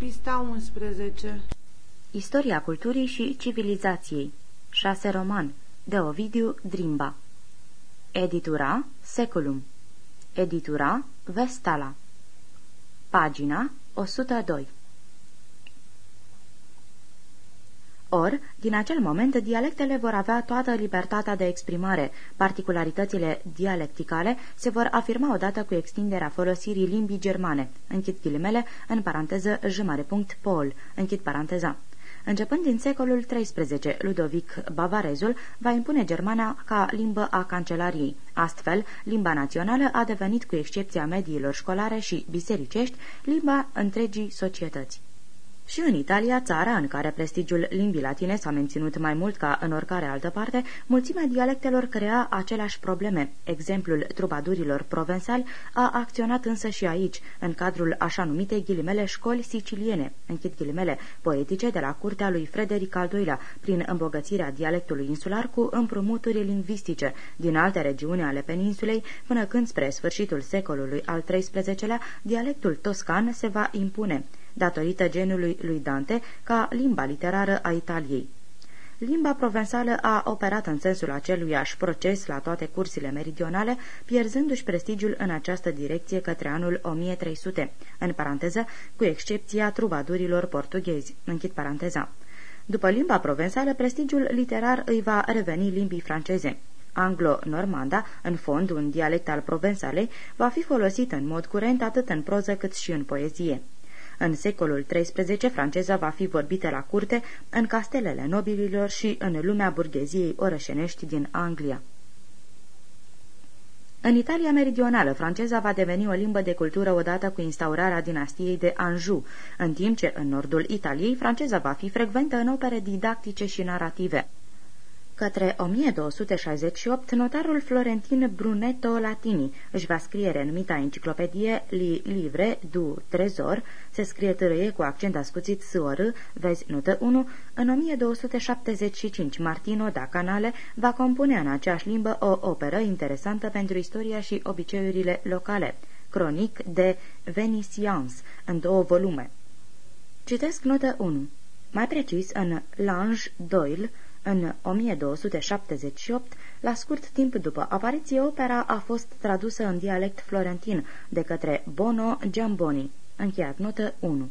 Pista 11 Istoria culturii și civilizației. 6 roman. De Ovidiu Drimba. Editura Seculum. Editura Vestala. Pagina 102 Or, din acel moment, dialectele vor avea toată libertatea de exprimare. Particularitățile dialecticale se vor afirma odată cu extinderea folosirii limbii germane. Închid ghilimele, în paranteză, jumare punct, pol, închid paranteza. Începând din secolul XIII, Ludovic Bavarezul va impune germana ca limbă a cancelariei. Astfel, limba națională a devenit, cu excepția mediilor școlare și bisericești, limba întregii societăți. Și în Italia, țara în care prestigiul limbii latine s-a menținut mai mult ca în oricare altă parte, mulțimea dialectelor crea aceleași probleme. Exemplul trubadurilor provensali a acționat însă și aici, în cadrul așa numite ghilimele școli siciliene, închid ghilimele, poetice de la curtea lui Frederic al II-lea, prin îmbogățirea dialectului insular cu împrumuturi lingvistice din alte regiuni ale peninsulei, până când spre sfârșitul secolului al XIII-lea, dialectul toscan se va impune datorită genului lui Dante, ca limba literară a Italiei. Limba provensală a operat în sensul aceluiași proces la toate cursile meridionale, pierzându-și prestigiul în această direcție către anul 1300, în paranteză, cu excepția trubadurilor portughezi, închid paranteza. După limba provensală, prestigiul literar îi va reveni limbii franceze. Anglo-normanda, în fond un dialect al provensalei, va fi folosit în mod curent atât în proză cât și în poezie. În secolul XIII, franceza va fi vorbită la curte, în castelele nobililor și în lumea burgheziei orășenești din Anglia. În Italia meridională, franceza va deveni o limbă de cultură odată cu instaurarea dinastiei de Anjou, în timp ce în nordul Italiei franceza va fi frecventă în opere didactice și narrative. Către 1268, notarul florentin Brunetto Latini își va scrie renumita enciclopedie Li Livre du Trezor, se scrie târâie cu accent ascuțit S-O-R, vezi notă 1, în 1275 Martino da Canale va compune în aceeași limbă o operă interesantă pentru istoria și obiceiurile locale, Cronic de Venetians, în două volume. Citesc notă 1. Mai precis, în Lange Doyle, în 1278, la scurt timp după apariție, opera a fost tradusă în dialect florentin de către Bono Giamboni. Încheiat notă 1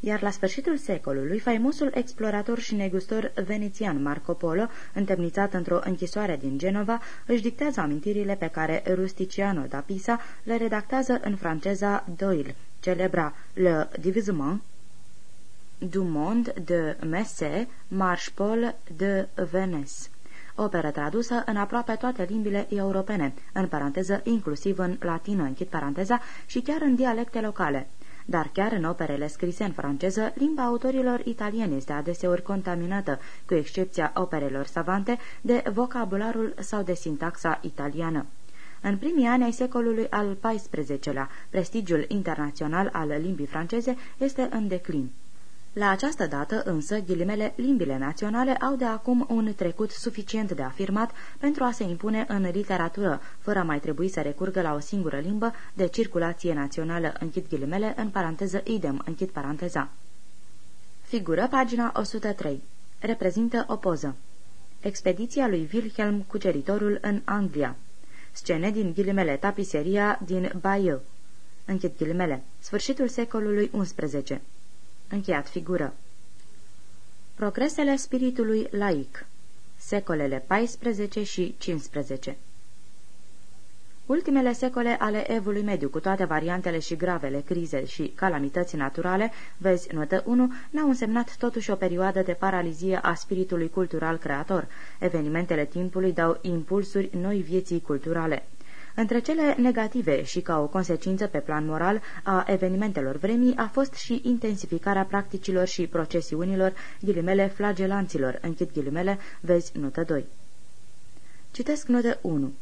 iar la sfârșitul secolului, faimosul explorator și negustor venețian Marco Polo, întemnițat într-o închisoare din Genova, își dictează amintirile pe care Rusticiano da Pisa le redactează în franceza Doyle, celebra Le Divisement, du Monde de Messe, Marche-Paul de Venesse operă tradusă în aproape toate limbile europene, în paranteză inclusiv în latină, închid paranteza, și chiar în dialecte locale. Dar chiar în operele scrise în franceză, limba autorilor italieni este adeseori contaminată, cu excepția operelor savante, de vocabularul sau de sintaxa italiană. În primii ani ai secolului al XIV-lea, prestigiul internațional al limbii franceze este în declin. La această dată, însă, ghilimele, limbile naționale au de acum un trecut suficient de afirmat pentru a se impune în literatură, fără a mai trebui să recurgă la o singură limbă de circulație națională, închid ghilimele, în paranteză idem, închid paranteza. Figură pagina 103. Reprezintă o poză. Expediția lui Wilhelm Cuceritorul în Anglia. Scene din ghilimele tapiseria din Bayeux. Închid ghilimele. Sfârșitul secolului XI. Încheiat figură. Progresele spiritului laic Secolele 14 și 15 Ultimele secole ale evului mediu, cu toate variantele și gravele crize și calamități naturale, vezi notă 1, n-au însemnat totuși o perioadă de paralizie a spiritului cultural creator. Evenimentele timpului dau impulsuri noi vieții culturale. Între cele negative și ca o consecință pe plan moral a evenimentelor vremii a fost și intensificarea practicilor și procesiunilor ghilimele flagelanților, închid ghilimele, vezi notă 2. Citesc notă 1.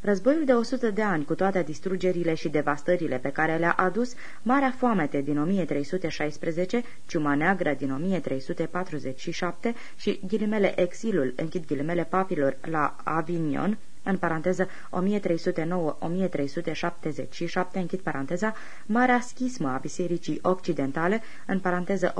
Războiul de 100 de ani, cu toate distrugerile și devastările pe care le-a adus, Marea Foamete din 1316, Ciuma Neagră din 1347 și ghilimele exilul, închid ghilimele papilor la Avignon, în paranteză 1309-1377, închid paranteza, Marea Schismă a Bisericii Occidentale, în paranteză 1378-1417,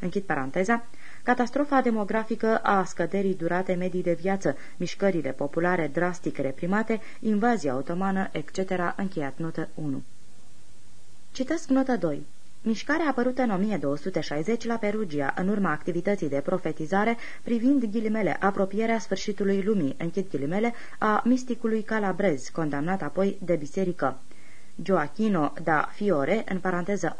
închid paranteza, catastrofa demografică a scăderii durate medii de viață, mișcările populare drastic reprimate, invazia otomană, etc., încheiat notă 1. Citesc notă 2. Mișcarea apărută în 1260 la Perugia, în urma activității de profetizare privind ghilimele apropierea sfârșitului lumii, închid ghilimele, a misticului Calabrez, condamnat apoi de biserică. Gioachino da Fiore, în paranteză 1130-1202,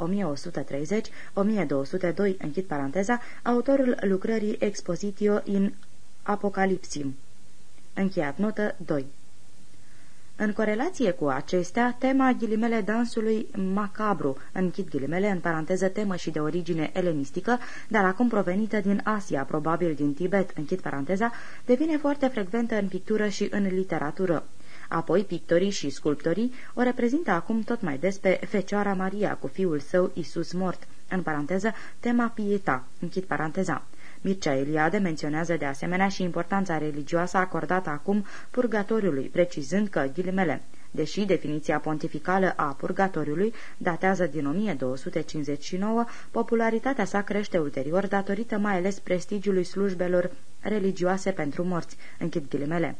închid paranteza, autorul lucrării Expositio in Apocalipsim. Încheiat notă 2. În corelație cu acestea, tema ghilimele dansului macabru, închid ghilimele, în paranteză temă și de origine elenistică, dar acum provenită din Asia, probabil din Tibet, închid paranteza, devine foarte frecventă în pictură și în literatură. Apoi, pictorii și sculptorii o reprezintă acum tot mai des pe Fecioara Maria cu fiul său Isus mort, în paranteză, tema pieta, închid paranteza. Mircea Eliade menționează de asemenea și importanța religioasă acordată acum purgatoriului, precizând că, ghilimele, Deși definiția pontificală a purgatoriului datează din 1259, popularitatea sa crește ulterior datorită mai ales prestigiului slujbelor religioase pentru morți. Închid ghilimele.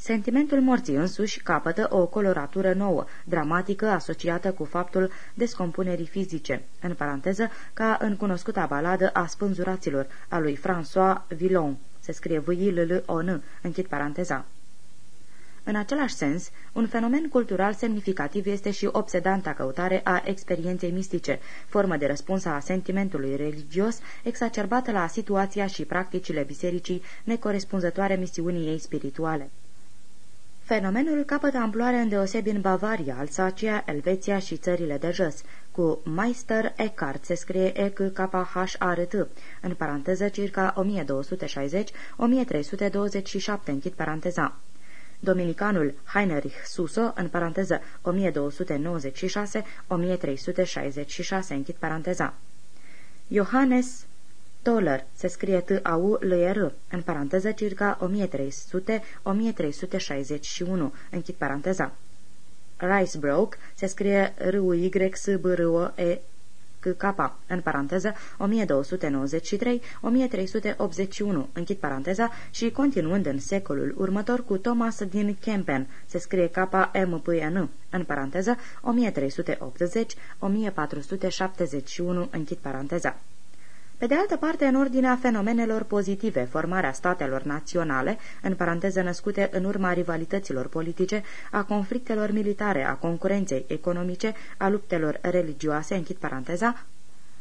Sentimentul morții însuși capătă o coloratură nouă, dramatică, asociată cu faptul descompunerii fizice, în paranteză, ca în cunoscuta baladă a spânzuraților, a lui François Villon, se scrie v i l l o n închid paranteza. În același sens, un fenomen cultural semnificativ este și obsedanta căutare a experienței mistice, formă de răspuns a sentimentului religios exacerbată la situația și practicile bisericii necorespunzătoare misiunii ei spirituale. Fenomenul capătă amploare îndeosebi în Bavaria, Alsacia, Elveția și țările de jos. Cu Meister Eckhart se scrie e k k h a r t în paranteză circa 1260-1327, închid paranteza. Dominicanul Heinrich Suso, în paranteză 1296-1366, închid paranteza. Johannes Toller se scrie T-A-U-L-R, în paranteză circa 1300-1361, închid paranteza. Ricebroke se scrie R-U-Y-S-B-R-O-E K, în paranteză 1293-1381, închid paranteza, și continuând în secolul următor cu Thomas din Kempen, se scrie K M P N, în paranteză 1380-1471, închid paranteza. Pe de altă parte, în ordinea fenomenelor pozitive, formarea statelor naționale, în paranteză născute în urma rivalităților politice, a conflictelor militare, a concurenței economice, a luptelor religioase, închid paranteza,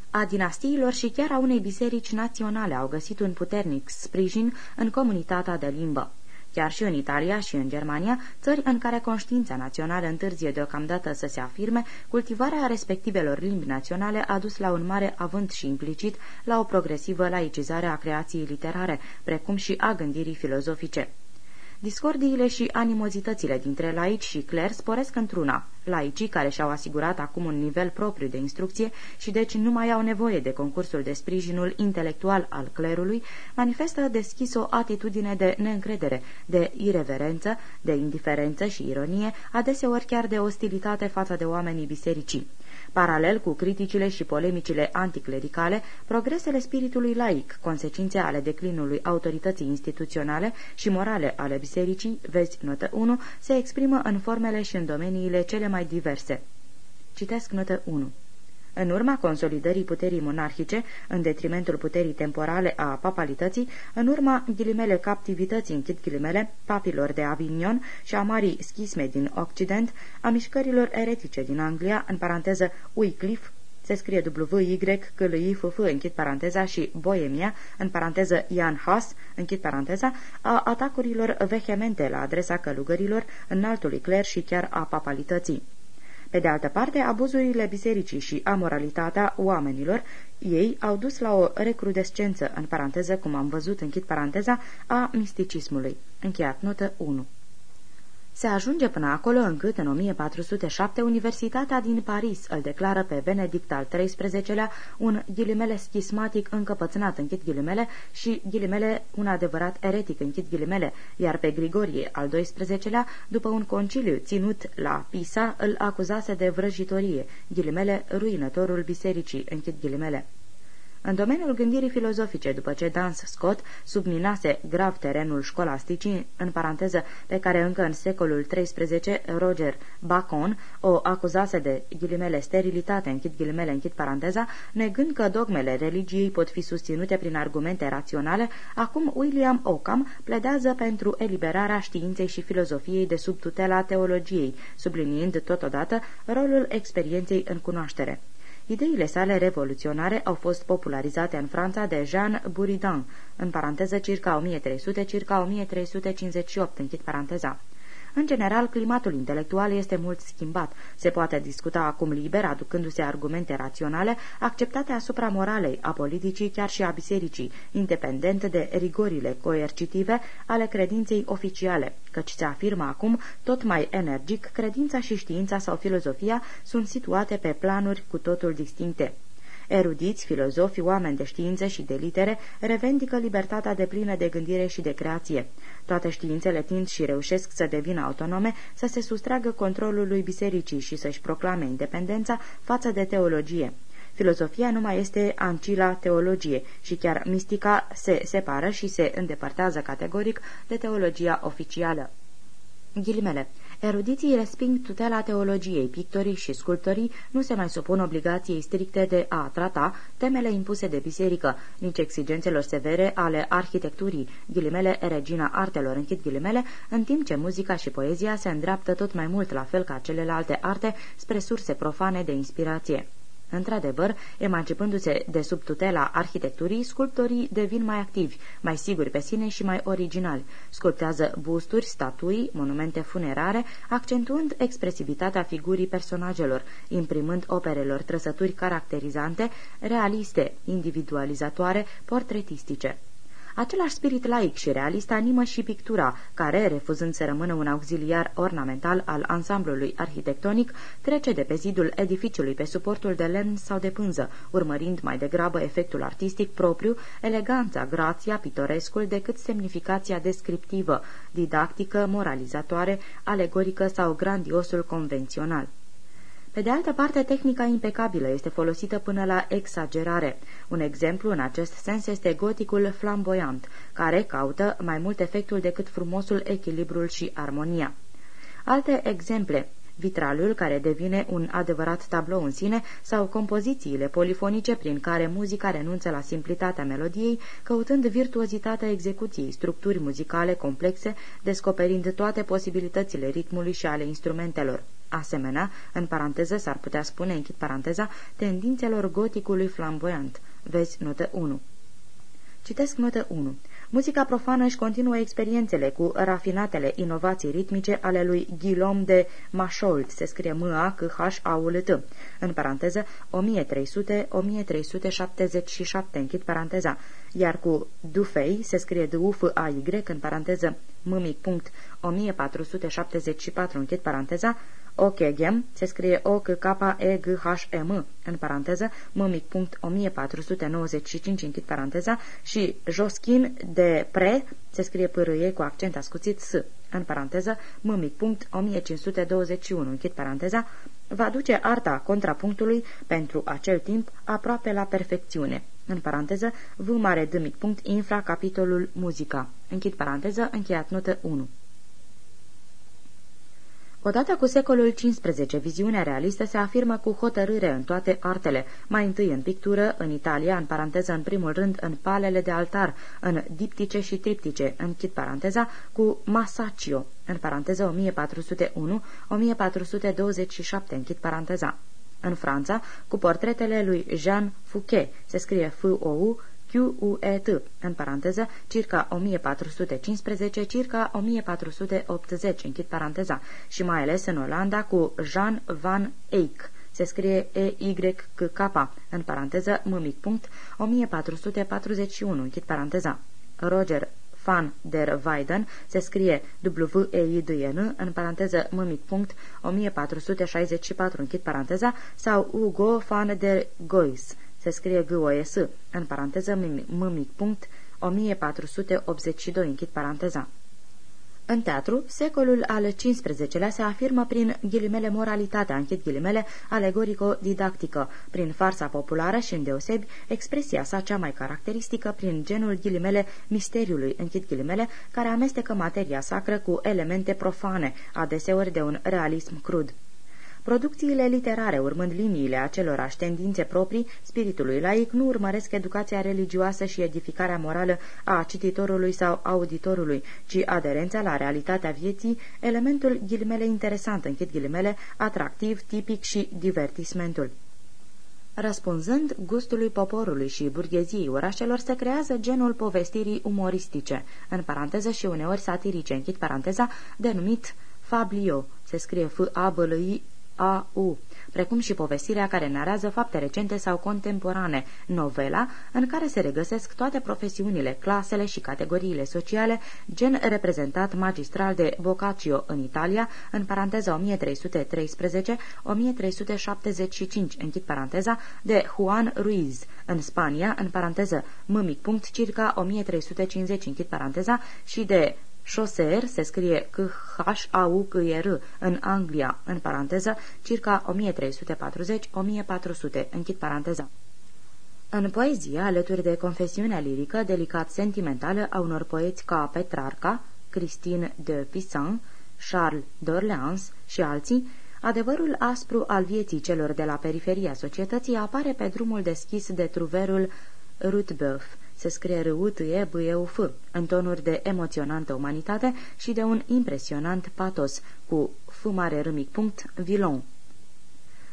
a dinastiilor și chiar a unei biserici naționale au găsit un puternic sprijin în comunitatea de limbă. Chiar și în Italia și în Germania, țări în care conștiința națională întârzie deocamdată să se afirme, cultivarea respectivelor limbi naționale a dus la un mare avânt și implicit la o progresivă laicizare a creației literare, precum și a gândirii filozofice. Discordiile și animozitățile dintre laici și cler sporesc într-una. Laicii, care și-au asigurat acum un nivel propriu de instrucție și deci nu mai au nevoie de concursul de sprijinul intelectual al clerului, manifestă deschis o atitudine de neîncredere, de ireverență, de indiferență și ironie, adeseori chiar de ostilitate față de oamenii bisericii. Paralel cu criticile și polemicile anticlericale, progresele spiritului laic, consecințe ale declinului autorității instituționale și morale ale bisericii, vezi notă 1, se exprimă în formele și în domeniile cele mai diverse. Citesc notă 1. În urma consolidării puterii monarhice, în detrimentul puterii temporale a papalității, în urma ghilimele captivității, închid ghilimele, papilor de Avignon și a marii schisme din Occident, a mișcărilor eretice din Anglia, în paranteză Wycliffe, se scrie w y k l i f f închid paranteza și Boemia, în paranteză Ian Haas, închid paranteza, a atacurilor vehemente la adresa călugărilor, înaltului cler și chiar a papalității. Pe de altă parte, abuzurile bisericii și amoralitatea oamenilor ei au dus la o recrudescență, în paranteză, cum am văzut, închid paranteza, a misticismului. Încheiat notă 1. Se ajunge până acolo încât în 1407 Universitatea din Paris îl declară pe Benedict al XIII-lea un ghilimele schismatic încăpățânat, închid ghilimele, și ghilimele un adevărat eretic, închid ghilimele, iar pe Grigorie al XII-lea, după un conciliu ținut la Pisa, îl acuzase de vrăjitorie, ghilimele ruinătorul bisericii, închid ghilimele. În domeniul gândirii filozofice, după ce Dans Scott subminase grav terenul școlasticii, în paranteză, pe care încă în secolul XIII Roger Bacon o acuzase de ghilimele sterilitate, închid ghilimele, închid paranteza, negând că dogmele religiei pot fi susținute prin argumente raționale, acum William Ockham pledează pentru eliberarea științei și filozofiei de sub tutela teologiei, subliniind totodată rolul experienței în cunoaștere. Ideile sale revoluționare au fost popularizate în Franța de Jean Buridan, în paranteză circa 1300, circa 1358, închid paranteza. În general, climatul intelectual este mult schimbat. Se poate discuta acum liber, aducându-se argumente raționale, acceptate asupra moralei, a politicii, chiar și a bisericii, independent de rigorile coercitive ale credinței oficiale, căci se afirmă acum tot mai energic credința și știința sau filozofia sunt situate pe planuri cu totul distincte. Erudiți, filozofi, oameni de știință și de litere revendică libertatea de plină de gândire și de creație. Toate științele tind și reușesc să devină autonome, să se sustragă controlului bisericii și să-și proclame independența față de teologie. Filozofia nu mai este ancila teologie și chiar mistica se separă și se îndepărtează categoric de teologia oficială. Ghilimele. Erudiții resping tutela teologiei, pictorii și sculptorii nu se mai supun obligației stricte de a trata temele impuse de biserică, nici exigențelor severe ale arhitecturii, ghilimele regina artelor, închid ghilimele, în timp ce muzica și poezia se îndreaptă tot mai mult la fel ca celelalte arte spre surse profane de inspirație. Într-adevăr, emancipându-se de sub tutela arhitecturii, sculptorii devin mai activi, mai siguri pe sine și mai originali. Sculptează busturi, statui, monumente funerare, accentuând expresivitatea figurii personajelor, imprimând operelor trăsături caracterizante, realiste, individualizatoare, portretistice. Același spirit laic și realist animă și pictura, care, refuzând să rămână un auxiliar ornamental al ansamblului arhitectonic, trece de pe zidul edificiului pe suportul de lemn sau de pânză, urmărind mai degrabă efectul artistic propriu, eleganța, grația, pitorescul, decât semnificația descriptivă, didactică, moralizatoare, alegorică sau grandiosul convențional. Pe de altă parte, tehnica impecabilă este folosită până la exagerare. Un exemplu în acest sens este goticul flamboyant, care caută mai mult efectul decât frumosul, echilibrul și armonia. Alte exemple vitralul care devine un adevărat tablou în sine sau compozițiile polifonice prin care muzica renunță la simplitatea melodiei, căutând virtuozitatea execuției, structuri muzicale complexe, descoperind toate posibilitățile ritmului și ale instrumentelor. Asemenea, în paranteză s-ar putea spune, închid paranteza, tendințelor goticului flamboyant. Vezi notă 1. Citesc notă 1. Muzica profană își continuă experiențele cu rafinatele inovații ritmice ale lui Guillaume de Machault, se scrie m a c h a u l t. În paranteză 1300-1377, închid paranteza, iar cu Dufay se scrie d u f a y în paranteză m punct 1474, închid paranteza, Okegem se scrie o k k e g h e m în paranteză, mămic punct 1495 închid paranteza și Josquin de Pre se scrie pârâie cu accent ascuțit s în paranteză, mămic punct 1521 închid paranteza, va duce arta contrapunctului pentru acel timp aproape la perfecțiune. În paranteză, v mare d mic punct infra capitolul muzica. Închid paranteză, încheiat notă 1. Odată cu secolul XV, viziunea realistă se afirmă cu hotărâre în toate artele, mai întâi în pictură, în Italia, în paranteză în primul rând în palele de altar, în diptice și triptice, închid paranteza, cu Masaccio, în paranteză 1401-1427, închid paranteza. În Franța, cu portretele lui Jean Fouquet, se scrie F-O-U, QUET, în paranteză, circa 1415, circa 1480, închid paranteza, și mai ales în Olanda cu Jean van Eyck, se scrie E-Y-K-K, în paranteză, mâmic punct, 1441, închid paranteza. Roger van der Weyden, se scrie w e i d n în paranteză mâmic punct, 1464, închid paranteza, sau Ugo van der Gois, se scrie g o s în paranteză mâmic punct, 1482, închid paranteza. În teatru, secolul al XV-lea se afirmă prin ghilimele moralitatea, închid ghilimele, alegorico-didactică, prin farsa populară și, îndeosebi, expresia sa cea mai caracteristică prin genul ghilimele misteriului, închid ghilimele, care amestecă materia sacră cu elemente profane, adeseori de un realism crud. Producțiile literare, urmând liniile acelorași tendințe proprii spiritului laic, nu urmăresc educația religioasă și edificarea morală a cititorului sau auditorului, ci aderența la realitatea vieții, elementul ghilimele interesant, închid ghilimele, atractiv, tipic și divertismentul. Răspunzând gustului poporului și burgheziei orașelor, se creează genul povestirii umoristice, în paranteză și uneori satirice, închid paranteza, denumit fablio, se scrie F-A-B-L-I a.U., precum și povestirea care narează fapte recente sau contemporane, novela, în care se regăsesc toate profesiunile, clasele și categoriile sociale, gen reprezentat magistral de Boccaccio în Italia, în paranteza 1313-1375, închid paranteza, de Juan Ruiz, în Spania, în paranteză mâmic punct, circa 1350, închid paranteza, și de Chaucer se scrie c h a u c e r în Anglia, în paranteză, circa 1340-1400, închid paranteza. În poezie, alături de confesiunea lirică delicat sentimentală a unor poeți ca Petrarca, Christine de Pizan, Charles d'Orléans și alții, adevărul aspru al vieții celor de la periferia societății apare pe drumul deschis de truverul Rutbeuf, se scrie r u t e b e u f în tonuri de emoționantă umanitate și de un impresionant patos, cu f mare r mic punct, vilon.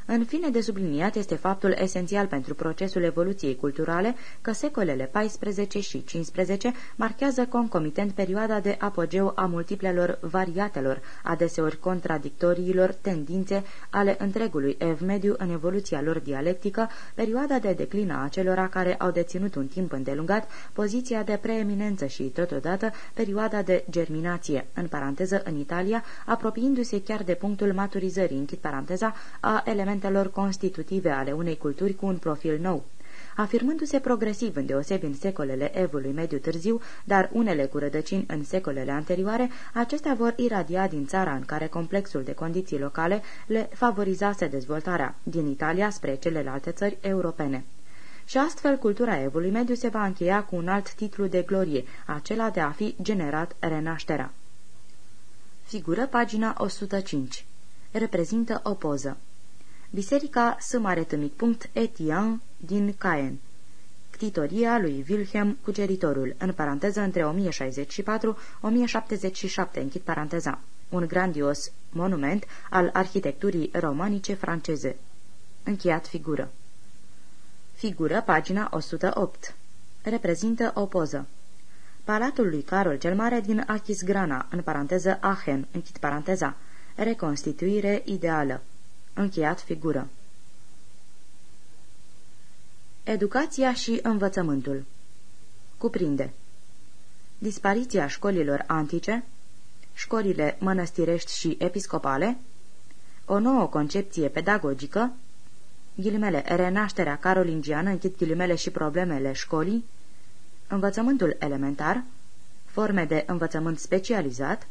În fine de subliniat este faptul esențial pentru procesul evoluției culturale că secolele XIV și XV marchează concomitent perioada de apogeu a multiplelor variatelor, adeseori contradictoriilor tendințe ale întregului ev mediu în evoluția lor dialectică, perioada de declin a acelora care au deținut un timp îndelungat poziția de preeminență și, totodată, perioada de germinație, în paranteză în Italia, apropiindu-se chiar de punctul maturizării, închid paranteza, a elementelor elementelor constitutive ale unei culturi cu un profil nou. Afirmându-se progresiv îndeosebi în secolele evului mediu târziu, dar unele cu rădăcini în secolele anterioare, acestea vor iradia din țara în care complexul de condiții locale le favorizase dezvoltarea, din Italia spre celelalte țări europene. Și astfel cultura evului mediu se va încheia cu un alt titlu de glorie, acela de a fi generat renașterea. Figură pagina 105. Reprezintă o poză. Biserica S. Etian din Caen. Ctitoria lui Wilhelm Cuceritorul, în paranteză între 1064-1077, închid paranteza. Un grandios monument al arhitecturii romanice franceze. Încheiat figură. Figură, pagina 108. Reprezintă o poză. Palatul lui Carol cel Mare din Achisgrana, în paranteză Aachen, închid paranteza. Reconstituire ideală. Încheiat figură. Educația și învățământul Cuprinde Dispariția școlilor antice, școlile mănăstirești și episcopale, o nouă concepție pedagogică, ghilimele, renașterea carolingiană, închid ghilimele și problemele școlii, învățământul elementar, forme de învățământ specializat,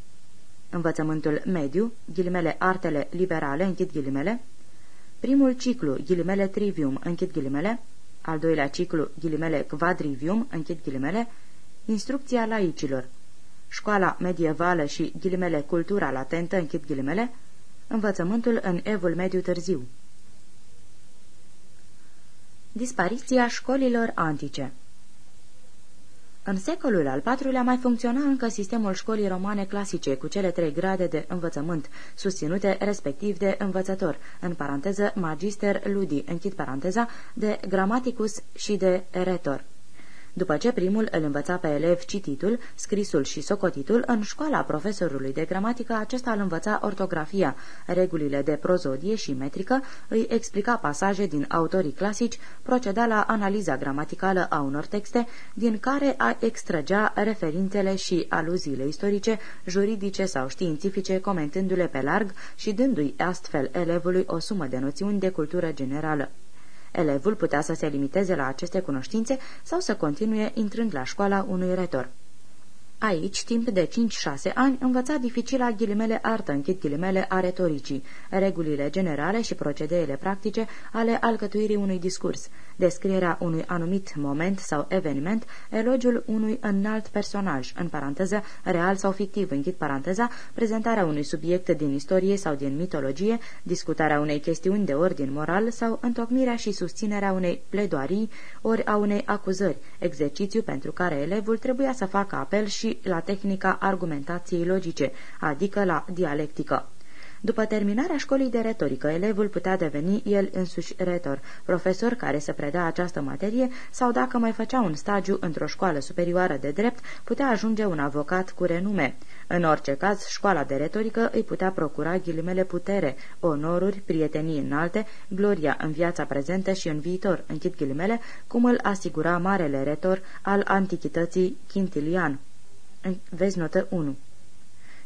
învățământul mediu, ghilimele artele liberale, închid ghilimele, primul ciclu, ghilimele trivium, închid ghilimele, al doilea ciclu, ghilimele quadrivium, închid ghilimele, instrucția laicilor, școala medievală și ghilimele cultura latentă, închid ghilimele, învățământul în evul mediu târziu. Dispariția școlilor antice în secolul al IV-lea mai funcționa încă sistemul școlii romane clasice, cu cele trei grade de învățământ, susținute respectiv de învățător, în paranteză magister ludi, închid paranteza, de gramaticus și de retor. După ce primul îl învăța pe elev cititul, scrisul și socotitul, în școala profesorului de gramatică acesta îl învăța ortografia, regulile de prozodie și metrică, îi explica pasaje din autorii clasici, proceda la analiza gramaticală a unor texte, din care a extragea referințele și aluziile istorice, juridice sau științifice, comentându-le pe larg și dându-i astfel elevului o sumă de noțiuni de cultură generală. Elevul putea să se limiteze la aceste cunoștințe sau să continue intrând la școala unui retor. Aici, timp de 5-6 ani, învăța dificila ghilimele artă, închid ghilimele a retoricii, regulile generale și procedeele practice ale alcătuirii unui discurs, descrierea unui anumit moment sau eveniment, elogiul unui înalt personaj, în paranteză, real sau fictiv, închid paranteza, prezentarea unui subiect din istorie sau din mitologie, discutarea unei chestiuni de ordin moral sau întocmirea și susținerea unei pledoarii ori a unei acuzări, exercițiu pentru care elevul trebuia să facă apel și la tehnica argumentației logice, adică la dialectică. După terminarea școlii de retorică, elevul putea deveni el însuși retor, profesor care să predea această materie sau, dacă mai făcea un stagiu într-o școală superioară de drept, putea ajunge un avocat cu renume. În orice caz, școala de retorică îi putea procura ghilimele putere, onoruri, prietenii înalte, gloria în viața prezentă și în viitor, închid ghilimele, cum îl asigura marele retor al antichității Quintilian. Vezi notă 1.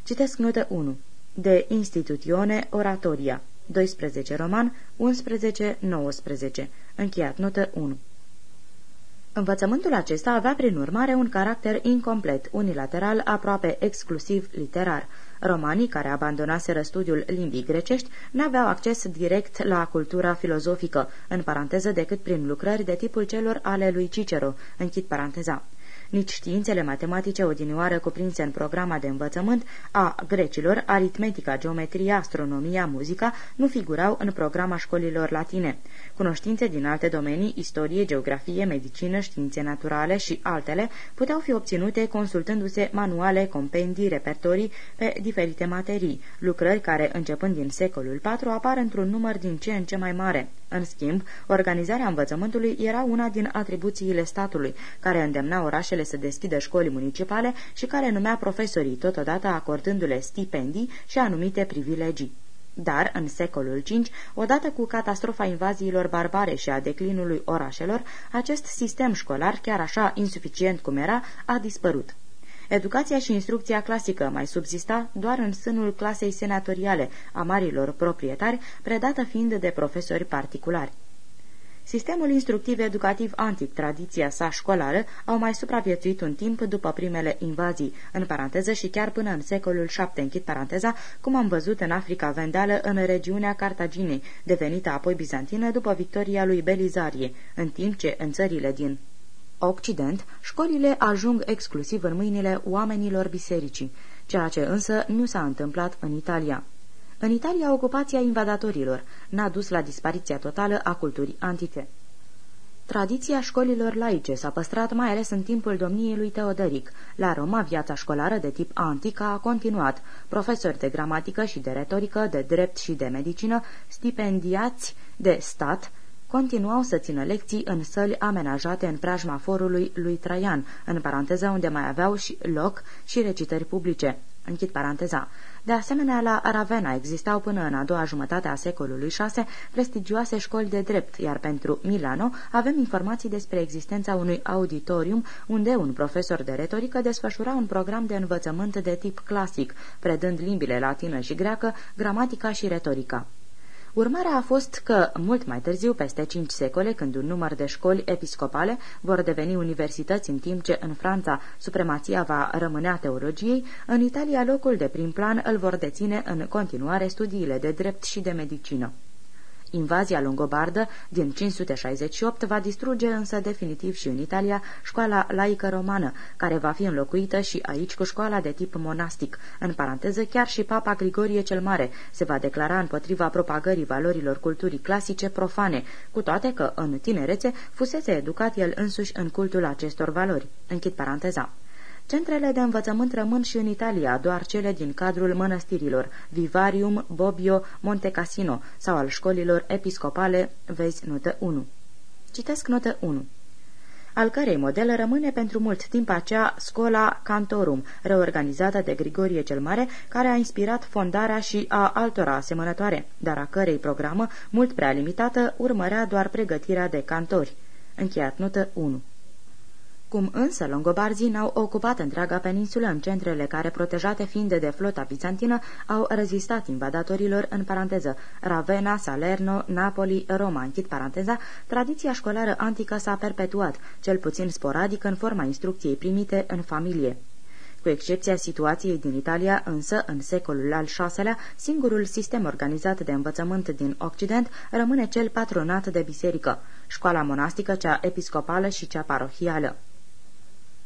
Citesc notă 1. De Institutione Oratoria. 12 roman, 11-19. Încheiat notă 1. Învățământul acesta avea prin urmare un caracter incomplet, unilateral, aproape exclusiv literar. Romanii care abandonaseră studiul limbii grecești n-aveau acces direct la cultura filozofică, în paranteză decât prin lucrări de tipul celor ale lui Cicero, închid paranteza nici științele matematice odinioară cuprinse în programa de învățământ a grecilor, aritmetica, geometria, astronomia, muzica, nu figurau în programa școlilor latine. Cunoștințe din alte domenii, istorie, geografie, medicină, științe naturale și altele, puteau fi obținute consultându-se manuale, compendii, repertorii pe diferite materii, lucrări care, începând din secolul IV, apar într-un număr din ce în ce mai mare. În schimb, organizarea învățământului era una din atribuțiile statului, care îndemna orașele să deschidă școli municipale și care numea profesorii, totodată acordându-le stipendii și anumite privilegii. Dar, în secolul V, odată cu catastrofa invaziilor barbare și a declinului orașelor, acest sistem școlar, chiar așa insuficient cum era, a dispărut. Educația și instrucția clasică mai subzista doar în sânul clasei senatoriale a marilor proprietari, predată fiind de profesori particulari. Sistemul instructiv educativ antic, tradiția sa școlară, au mai supraviețuit un timp după primele invazii, în paranteză și chiar până în secolul VII, închid paranteza, cum am văzut în Africa Vendală, în regiunea Cartaginei, devenită apoi bizantină după victoria lui Belizarie, în timp ce în țările din Occident, școlile ajung exclusiv în mâinile oamenilor bisericii, ceea ce însă nu s-a întâmplat în Italia. În Italia, ocupația invadatorilor n-a dus la dispariția totală a culturii antice. Tradiția școlilor laice s-a păstrat mai ales în timpul domniei lui Teodoric. La Roma, viața școlară de tip antic a continuat. Profesori de gramatică și de retorică, de drept și de medicină, stipendiați de stat, continuau să țină lecții în săli amenajate în preajma forului lui Traian, în paranteză unde mai aveau și loc și recitări publice. Închid paranteza. De asemenea, la Ravenna existau până în a doua jumătate a secolului VI prestigioase școli de drept, iar pentru Milano avem informații despre existența unui auditorium unde un profesor de retorică desfășura un program de învățământ de tip clasic, predând limbile latină și greacă, gramatica și retorica. Urmarea a fost că, mult mai târziu, peste cinci secole, când un număr de școli episcopale vor deveni universități în timp ce în Franța supremația va rămânea teologiei, în Italia locul de prim plan îl vor deține în continuare studiile de drept și de medicină. Invazia longobardă din 568 va distruge însă definitiv și în Italia școala laică romană, care va fi înlocuită și aici cu școala de tip monastic. În paranteză, chiar și Papa Grigorie cel Mare se va declara împotriva propagării valorilor culturii clasice profane, cu toate că, în tinerețe, fusese educat el însuși în cultul acestor valori. Închid paranteza. Centrele de învățământ rămân și în Italia, doar cele din cadrul mănăstirilor, Vivarium, Bobbio, Monte Cassino sau al școlilor episcopale, vezi notă 1. Citesc notă 1. al cărei model rămâne pentru mult timp acea Scola Cantorum, reorganizată de Grigorie cel Mare, care a inspirat fondarea și a altora asemănătoare, dar a cărei programă, mult prea limitată, urmărea doar pregătirea de cantori. Încheiat notă 1 cum însă longobarzii n-au ocupat întreaga peninsulă în centrele care, protejate fiind de flota bizantină, au rezistat invadatorilor, în paranteză, Ravenna, Salerno, Napoli, Roma, închid paranteza, tradiția școlară antică s-a perpetuat, cel puțin sporadic în forma instrucției primite în familie. Cu excepția situației din Italia, însă, în secolul al VI-lea, singurul sistem organizat de învățământ din Occident rămâne cel patronat de biserică, școala monastică, cea episcopală și cea parohială.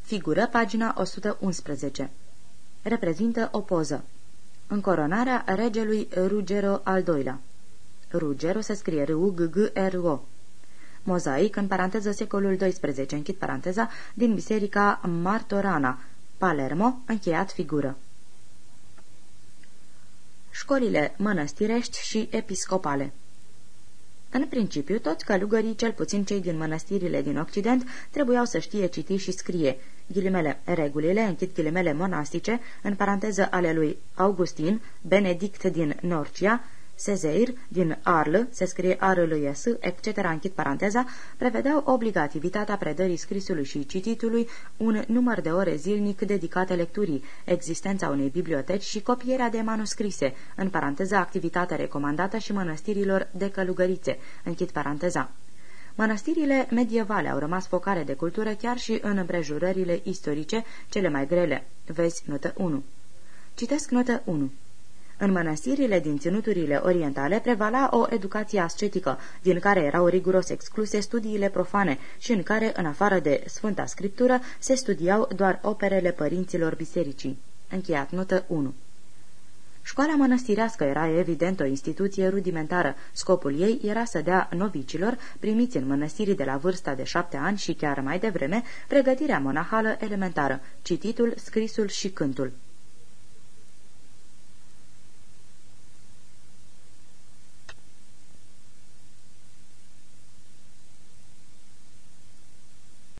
Figură pagina 111. Reprezintă o poză. Încoronarea regelui Rugero al II-lea. Rugero se scrie r u g g r o Mozaic, în paranteză secolul XII, închid paranteza, din biserica Martorana, Palermo, încheiat figură. Școlile mănăstirești și episcopale în principiu, toți călugării, cel puțin cei din mănăstirile din Occident, trebuiau să știe citi și scrie. Ghilimele, regulile, închid ghilimele monastice, în paranteză ale lui Augustin, Benedict din Norcia, Sezeir din Arl, se scrie S, etc., închid paranteza, prevedeau obligativitatea predării scrisului și cititului, un număr de ore zilnic dedicate lecturii, existența unei biblioteci și copierea de manuscrise, în paranteza activitatea recomandată și mănăstirilor de călugărițe, închid paranteza. Mănăstirile medievale au rămas focare de cultură chiar și în împrejurările istorice cele mai grele. Vezi notă 1. Citesc notă 1. În mănăstirile din ținuturile orientale prevala o educație ascetică, din care erau riguros excluse studiile profane și în care, în afară de Sfânta Scriptură, se studiau doar operele părinților bisericii. Încheiat notă 1 Școala mănăstirească era evident o instituție rudimentară. Scopul ei era să dea novicilor, primiți în mănăstirii de la vârsta de șapte ani și chiar mai devreme, pregătirea monahală elementară, cititul, scrisul și cântul.